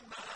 وما